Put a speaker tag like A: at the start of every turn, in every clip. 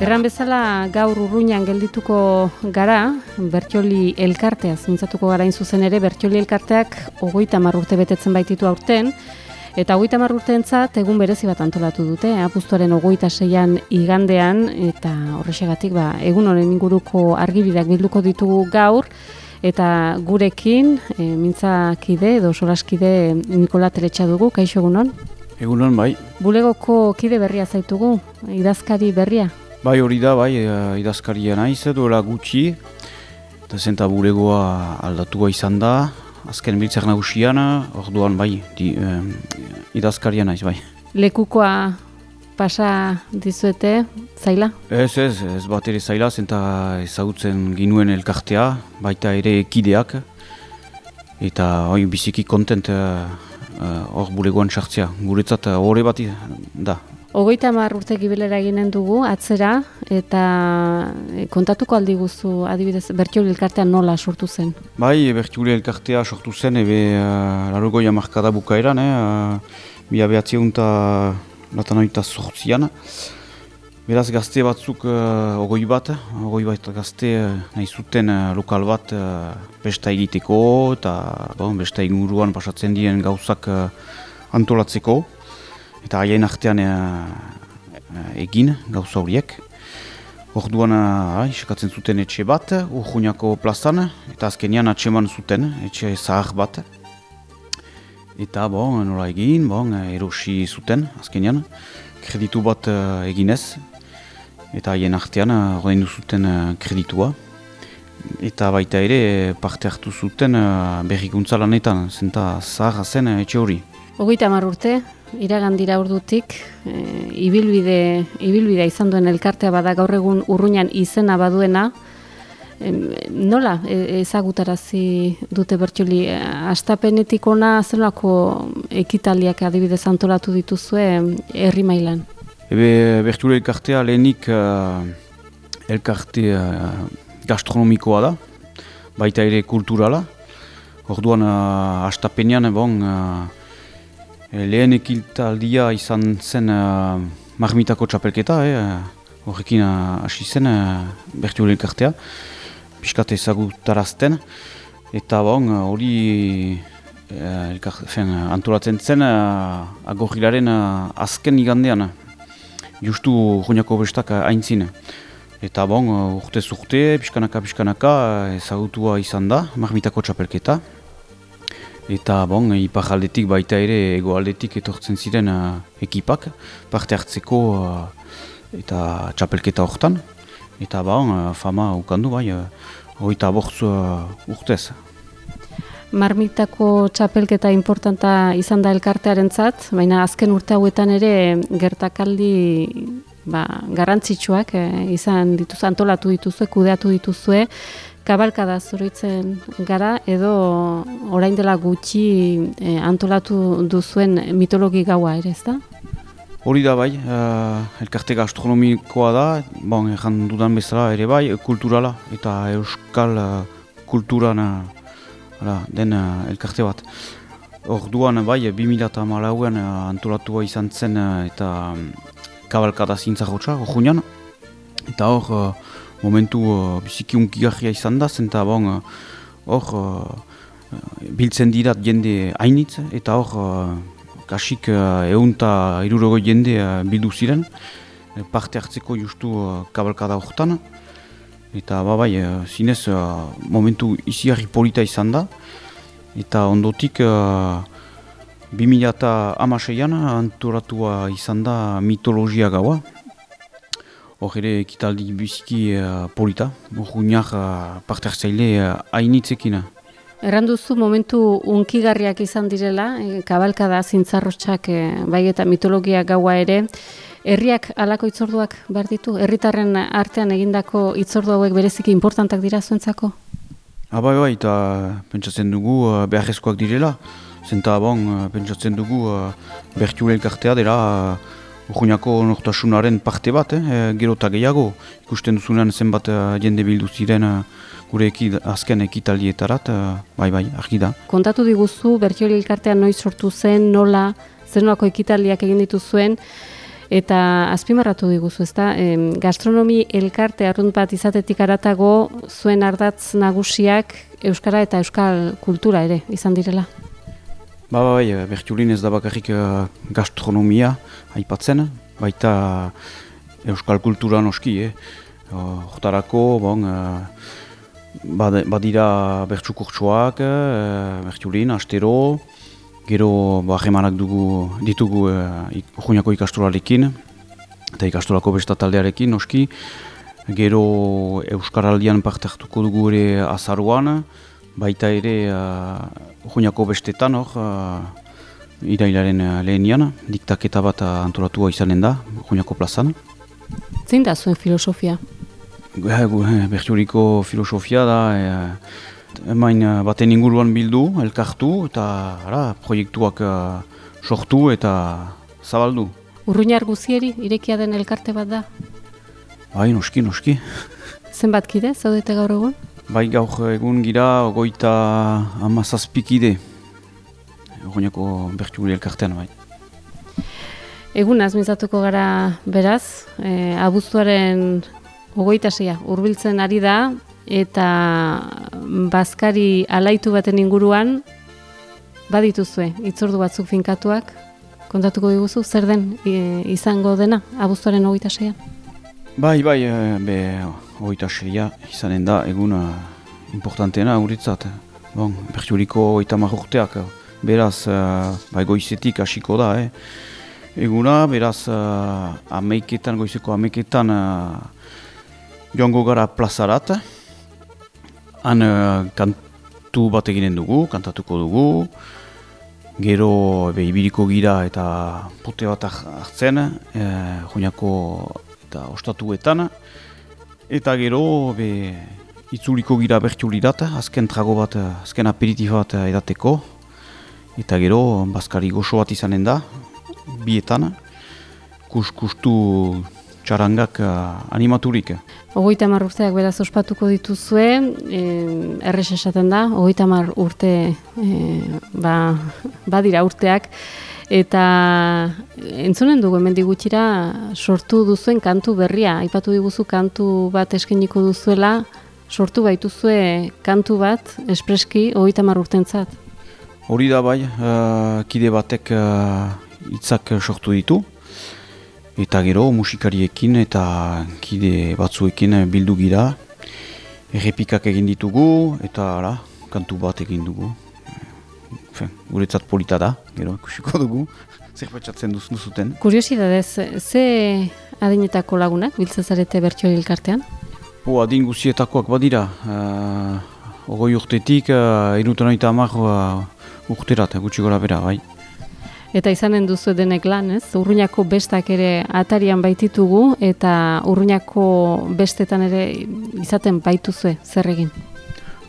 A: Erran bezala gaur urruinan geldituko gara, Bertioli elkartea, zintzatuko gara zuzen ere, Bertioli elkarteak ogoita urte betetzen baititu aurten, eta ogoita urte entzat, egun berezi bat antolatu dute, apustuaren ogoita seian igandean, eta horrexegatik, ba, egun honen inguruko argibideak bilduko ditugu gaur, eta gurekin, e, mintzakide edo solaskide Nikola Teletxa dugu, kaixo egunon?
B: Egunon, bai.
A: Bulegoko kide berria zaitugu, idazkari berria?
B: Bai hori da, bai, uh, idazkaria naiz, duela gutxi, eta zenta bulegoa aldatua izan da, azken biltzak nagusian, orduan bai, di, um, idazkaria naiz, bai.
A: Lekukoa pasa dizuete, zaila?
B: Ez, ez, ez bat ere zaila, zenta ezagutzen ginuen elkartea, baita ere ekideak, eta oi, biziki kontent hor uh, bulegoan sartzea, guretzat horre bat da,
A: Ogoita mar urte gibelera eginen dugu, atzera, eta e, kontatuko aldi guzu, adibidez, Bertioli elkartea nola sortu zen?
B: Bai, Bertioli elkartea sortu zen, ebe uh, eh, larogoia markada bukaeran, eh, uh, bia behatzeun eta latanoita sortzian. Beraz gazte batzuk uh, ogoi bat, ogoi bat gazte uh, nahi zuten uh, lokal bat uh, besta egiteko, eta bon, besta inguruan pasatzen dien gauzak uh, antolatzeko eta haien artean egin gauza horiek. Orduan uh, isekatzen zuten etxe bat, urjuniako plazan, eta azkenian atseman zuten, etxe zahar bat. Eta bon, nola egin, bon, erosi zuten azkenian, kreditu bat uh, eginez, eta haien artean uh, zuten uh, kreditua. Eta baita ere parte hartu zuten uh, berrikuntza lanetan, zenta zahar zen etxe hori.
A: Ogoita urte, iragan dira urdutik, e, ibilbide, ibilbidea izan duen elkartea bada gaur egun urruñan izena baduena, e, nola ezagutarazi dute bertxuli, astapenetik ona zelako ekitaliak adibidez antolatu dituzue herri mailan?
B: Ebe bertxuli elkartea lehenik uh, elkarte gastronomikoa da, baita ere kulturala, Orduan, uh, astapenean, bon, E, lehen ekiltaldia izan zen uh, marmitako txapelketa, eh, horrekin hasi uh, zen uh, bertu elkartea, piskat ezagutarazten, eta bon, hori uh, antolatzen zen uh, agorrilaren uh, azken igandean, justu joniako bestak haintzin. Eta bon, urte zurte, piskanaka, piskanaka, ezagutua izan da, marmitako txapelketa, Eta bon, iparaldetik baita ere egoaldetik etortzen ziren uh, ekipak, parte hartzeko uh, eta txapelketa hortan. Eta bon, uh, fama ukandu bai, uh, oita uh, urtez.
A: Marmitako txapelketa importanta izan da elkartearen zat, baina azken urte hauetan ere gertakaldi ba, garantzitsuak izan dituz, antolatu dituzue, kudeatu dituzue, kabalkada zuritzen gara edo orain dela gutxi eh, antolatu duzuen mitologi gaua ere, ezta?
B: Hori da bai, uh, elkarte gastronomikoa da, bon, ezan dudan bezala ere bai, kulturala eta euskal uh, kulturan uh, den uh, elkarte bat. Orduan bai, 2008an uh, antolatua izan zen uh, eta um, kabalkada zintzakotxa, hor Eta hor, momentu uh, biziki unkigarria izan da, zenta bon, uh, hor uh, biltzen dira jende hainitz, eta hor uh, kasik uh, eunta irurogo jende uh, bildu ziren, parte hartzeko justu uh, kabalkada horretan, eta ba bai, uh, zinez uh, momentu izi polita izan da, eta ondotik uh, 2006an anturatua izan da mitologia gaua, hor ere ekitaldi biziki uh, polita, urgunak uh, parte hartzaile uh, hainitzekin.
A: Erranduzu momentu unkigarriak izan direla, e, kabalka da zintzarrotxak e, bai eta mitologia gaua ere, herriak alako itzorduak behar ditu? Herritarren artean egindako itzordu hauek bereziki importantak dira zuentzako?
B: Abai ah, bai, eta pentsatzen dugu uh, beharrezkoak direla, zenta bon, uh, pentsatzen dugu bertiule elkartea dela Urruñako nortasunaren parte bat, eh, gero eta gehiago, ikusten duzunean zenbat jende bildu ziren gure eki, azken ekitaldietarat, uh, bai bai, argi da.
A: Kontatu diguzu, Bertioli elkartean noiz sortu zen, nola, zenolako ekitaldiak egin dituzuen, Eta azpimarratu diguzu, ezta? Em, gastronomi elkarte arrunt bat izatetik aratago zuen ardatz nagusiak euskara eta euskal kultura ere izan direla.
B: Ba, bai, bertiulin ez da bakarrik eh, gastronomia aipatzen, baita euskal kultura noski, eh? Hortarako, bon, eh, bad- badira bertsukurtsoak, eh, bertiulin, astero, gero bahemanak dugu ditugu eh, ik- Urruñako ikastolarekin, eta ikastolako besta taldearekin noski, gero Euskaraldian parte hartuko dugu ere azaruan, baita ere uh, Urruñako bestetan hor, uh, irailaren uh, lehenian, diktaketa bat uh, antolatua izanen da, Urruñako plazan.
A: Zein da zuen filosofia?
B: Eh, eh, Bertiuriko filosofia da, eh, emain eh, baten inguruan bildu, elkartu, eta ara, proiektuak eh, sortu eta zabaldu.
A: Urruñar guzieri irekia den elkarte bat da?
B: Bai, noski, noski.
A: Zenbat kide, zaudete gaur egun?
B: Bai, gaur egun gira, ogoita amazazpikide. Ogoinako Bertiuri elkartean, bai.
A: Egun azmizatuko gara beraz, e, abuztuaren ogoita seia, urbiltzen ari da, eta bazkari alaitu baten inguruan, badituzue, itzordu batzuk finkatuak, kontatuko diguzu, zer den e, izango dena, abuztuaren ogoita seian?
B: Bai, bai, eh, be, ogoita seia izanen da, egun eh, importanteena guretzat. Bon, Bertiuriko oita urteak, eh, beraz, uh, bai, goizetik hasiko da, eh. Eguna, beraz, uh, ameiketan, goizeko ameiketan, uh, joango gara plazarat. Han uh, kantu bat eginen dugu, kantatuko dugu. Gero be, ibiliko gira eta pote bat har- hartzen, e, joinako eta ostatuetan. Eta gero be, itzuliko gira bertiulirat, azken trago bat, azken aperitif bat edateko. Eta gero bazkari goxo bat izanen da, bietan. Kus-kustu txarangak eh, animaturik.
A: Ogoita mar urteak beraz ospatuko dituzue, e, errex esaten da, ogoita mar urte e, ba, badira urteak, eta entzunen dugu hemen gutxira sortu duzuen kantu berria, aipatu diguzu kantu bat eskeniko duzuela, sortu baituzue kantu bat espreski ogoita mar urtentzat.
B: Hori da bai, eh, kide batek eh, hitzak sortu ditu. Eta gero musikariekin eta kide batzuekin bildu gira. Errepikak egin ditugu eta ara, kantu bat egin dugu. Fe, guretzat polita da, gero ikusiko dugu. Zer petxatzen duz duzuten.
A: Kuriosidadez, ze adinetako lagunak biltzen zarete bertxori elkartean?
B: Bo, adin guzietakoak badira. Uh, ogoi urtetik, uh, irutan oita hamar uh, urterat, gutxi gora bera, bai.
A: Eta izanen duzu denek lan, ez? Urruñako bestak ere atarian baititugu eta urruñako bestetan ere izaten baituzue zer egin.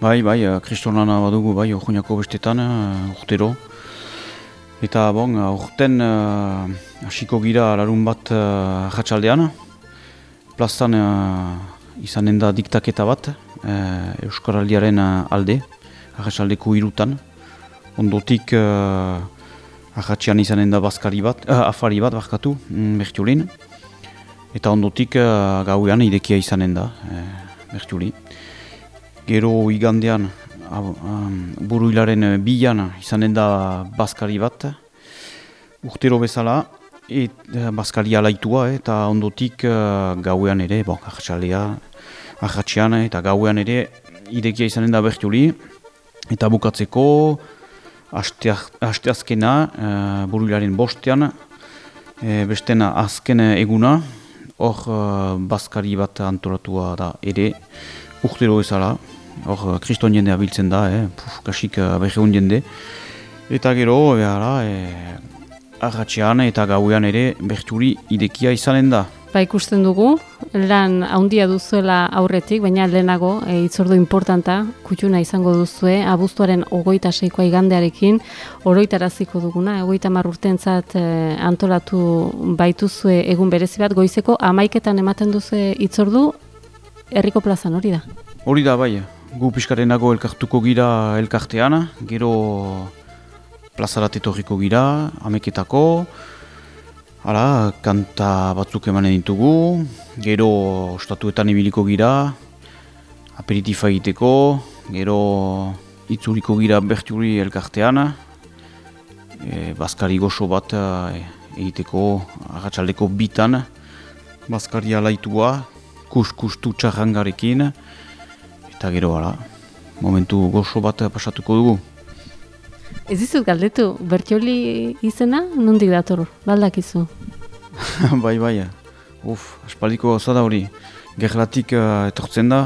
B: Bai, bai, eh, kristonana badugu, bai, orjuñako bestetan, uh, urtero. Eta, bon, urten uh, hasiko gira larun bat uh, jatsaldean. Plazan uh, izanen da diktaketa bat, uh, Euskaraldiaren uh, alde, arratsaldeko irutan. Ondotik, uh, arratxian izanen da bazkari bat, uh, afari bat, barkatu, mm, bertiolin. Eta ondotik uh, gauean irekia izanen da, uh, bertioli. Gero igandean, ab- um, buru hilaren eh, bilan izanen da bazkari bat, urtero bezala, et, eh, bazkari eh, eta ondotik eh, gauean ere, bon, arratsalea, arratxean eta gauean ere irekia izanen da bertioli, eta bukatzeko asteazkena, uh, buru hilaren bostean, e, bestena azken eguna, hor uh, bazkari bat antolatua da ere, urtero ezala, hor kriston jendea biltzen da, eh? Puf, kasik berreun jende. Eta gero, behara, e, arratxean eta gauean ere berturi idekia izanen da.
A: Ba ikusten dugu, lan handia duzuela aurretik, baina lehenago e, itzordu importanta, kutxuna izango duzue, abuztuaren ogoita seikoa igandearekin, oroitaraziko duguna, ogoita marrurtentzat e, antolatu baituzue egun berezi bat, goizeko amaiketan ematen duzue itzordu, herriko plazan hori da.
B: Hori da bai, gu pixkarenago elkartuko gira elkartean, gero plazarat etorriko gira, ameketako, Hala, kanta batzuk emanen ditugu, gero ostatuetan ibiliko gira, aperitifa egiteko, gero itzuliko gira bertiuri elkartean, e, Baskari goxo bat e, egiteko agatsaldeko bitan, Baskari alaitua, kus-kustu txarrangarekin, eta gero hala, momentu goxo bat pasatuko dugu.
A: Ez dizut galdetu, bertioli izena, nondik dator, baldakizu?
B: bai, bai, uf, aspaldiko gauza da hori, gerlatik uh, etortzen da,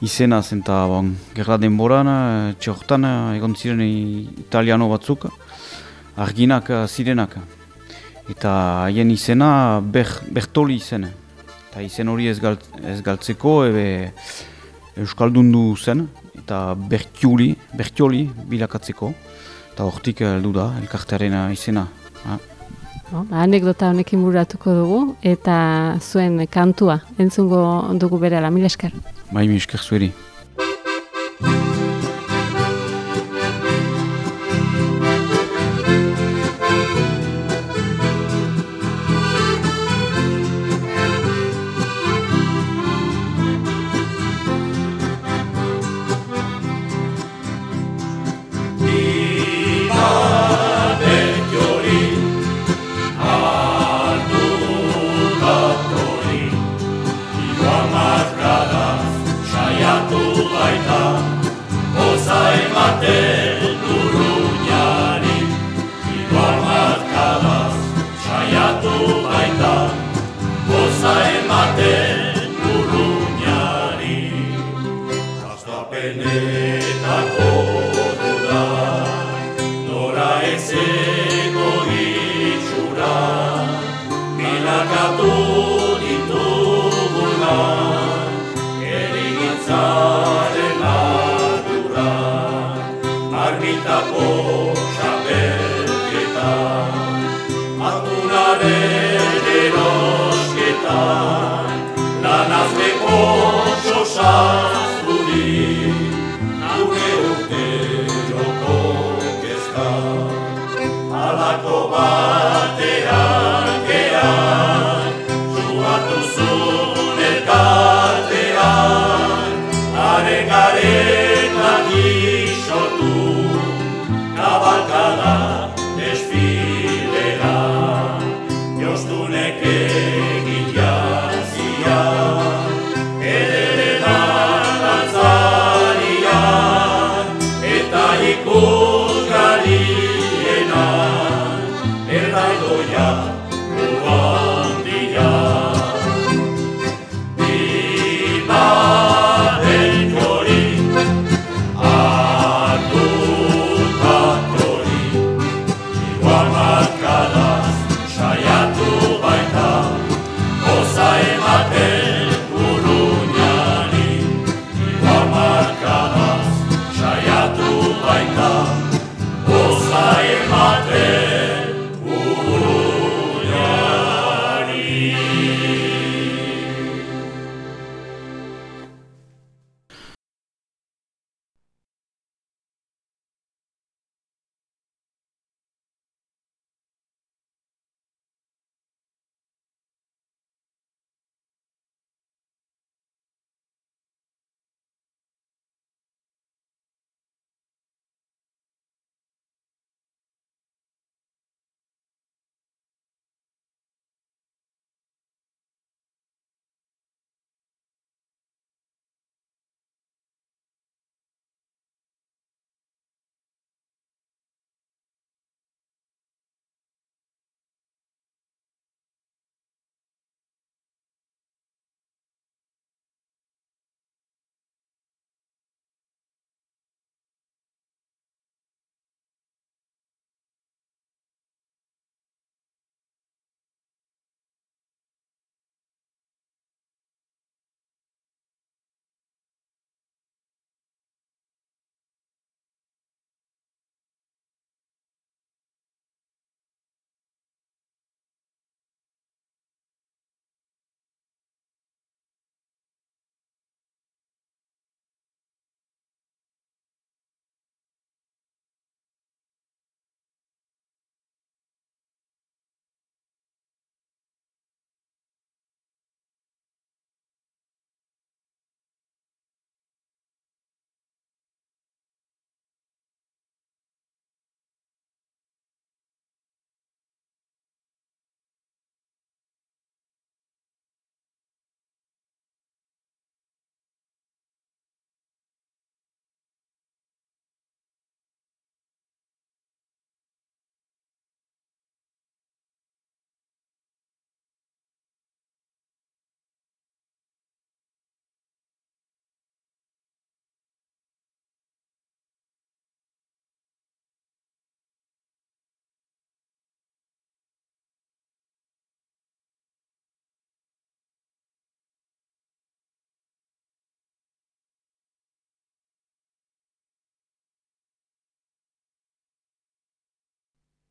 B: izena zen eta bon, gerla denboran, uh, txortan, uh, egon ziren italiano batzuk, arginak uh, zirenak. Eta haien izena ber, Bertoli izen. Eta izen hori ez, galt, ez galtzeko, ebe Euskaldundu zen, eta Bertioli, Bertioli bilakatzeko. Eta hortik heldu da, elkartearen izena. Ha.
A: No, ba, anekdota honekin buratuko dugu, eta zuen kantua, entzungo dugu bere ala, mila esker.
B: Bai, mila esker zueri. などや